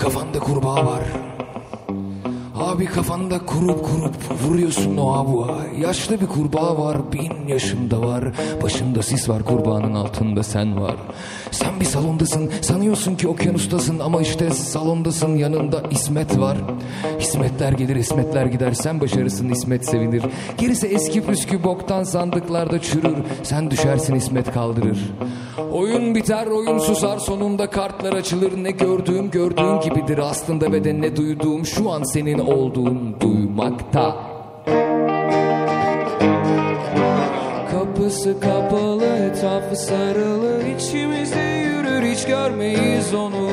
kafanda kurbağa var. Kurup kurup vuruyorsun o avuğa. Yaşlı bir kurbağa var bin yaşında var. Başında sis var kurbağanın altında sen var. Sen bir salondasın sanıyorsun ki okyanustasın Ama işte salondasın yanında İsmet var. İsmetler gelir İsmetler gider Sen başarısın İsmet sevinir. Gerisi eski püskü boktan sandıklarda çürür Sen düşersin İsmet kaldırır. Oyun biter oyun susar sonunda kartlar açılır. Ne gördüğüm gördüğün gibidir. Aslında ve de ne duyduğum Şu an senin olduğun duymakta. Kapısı kapalı etrafı sarılı içimizde yürür hiç görmeyiz onu.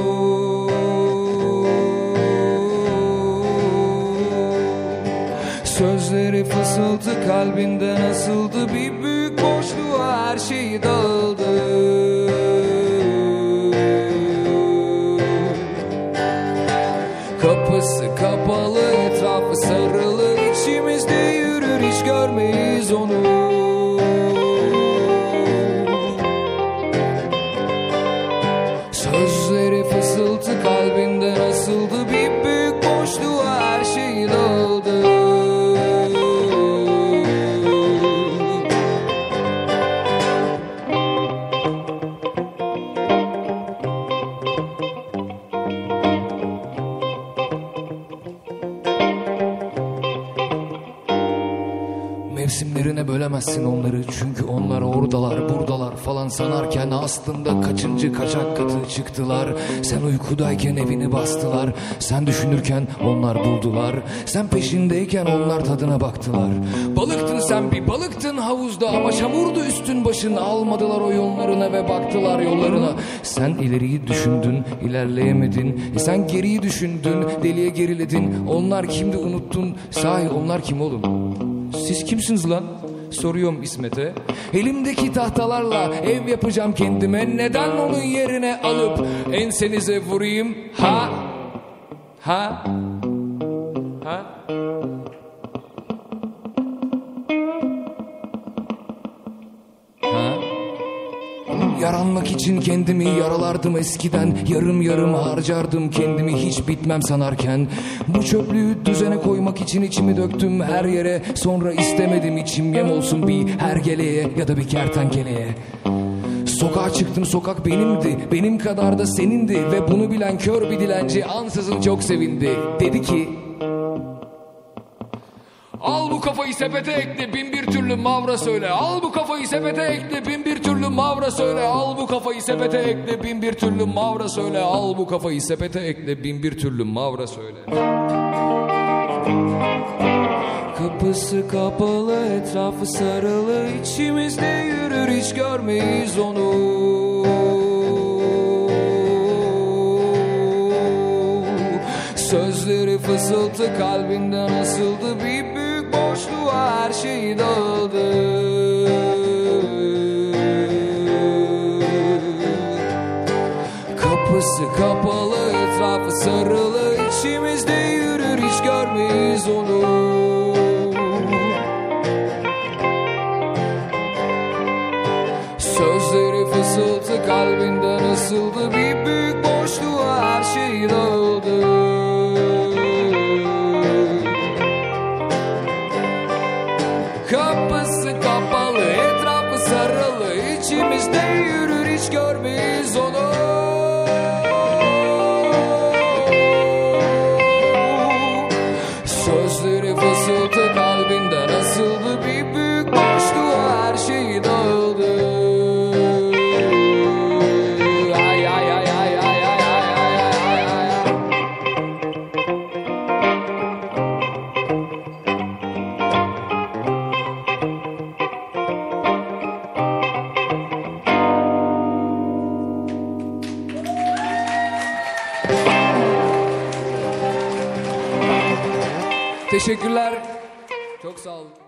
Sözleri fısıltı kalbinde nasıldı? Bir büyük boşluğa her şey dağıldı Soy really Mevsimlerine bölemezsin onları. Çünkü onlar oradalar buradalar falan sanarken aslında kaçıncı kaçak katı çıktılar. Sen uykudayken evini bastılar. Sen düşünürken onlar buldular. Sen peşindeyken onlar tadına baktılar. Balıktın sen bir balıktın havuzda ama çamurdu üstün başın. Almadılar o yollarına ve baktılar yollarına. Sen ileriyi düşündün ilerleyemedin. E sen geriyi düşündün deliye geriledin. Onlar kimdi unuttun? Sahi onlar kim oğlum siz kimsiniz lan? Soruyorum İsmet'e. Elimdeki tahtalarla ev yapacağım kendime. Neden onun yerine alıp ensenize vurayım? Ha? Ha? Ha? Yaranmak için kendimi yaralardım eskiden. Yarım yarım harcardım kendimi hiç bitmem sanarken. Bu çöplüğü düzene koymak için içimi döktüm her yere. Sonra istemedim içim yem olsun bir hergeleye ya da bir kertenkeleye. Sokağa çıktım sokak benimdi. Benim kadar da senindi Ve bunu bilen kör bir dilenci ansızın çok sevindi. Dedi ki Al bu kafayı sepete ekle bin bir türlü mavra söyle. Al bu kafayı sepete ekle bin bir türlü mavra söyle. Al bu kafayı sepete ekle bin bir türlü mavra söyle. Al bu kafayı sepete ekle bin bir türlü mavra söyle. Kapısı kapalı etrafı sarılı. İçimizde yürür hiç görmeyiz onu. Sözleri fısıltı kalbinden asıldı. Bir büyük boşluğa her şey dağıldı Kapısı kapalı etrafı sarılı. İçimizde yürür hiç görmeyiz onu. Sözleri fısıltı kalbinden asıldı. Bir büyük boşluğa her şey dağıldı Me. be. Teşekkürler. Çok sağ olun.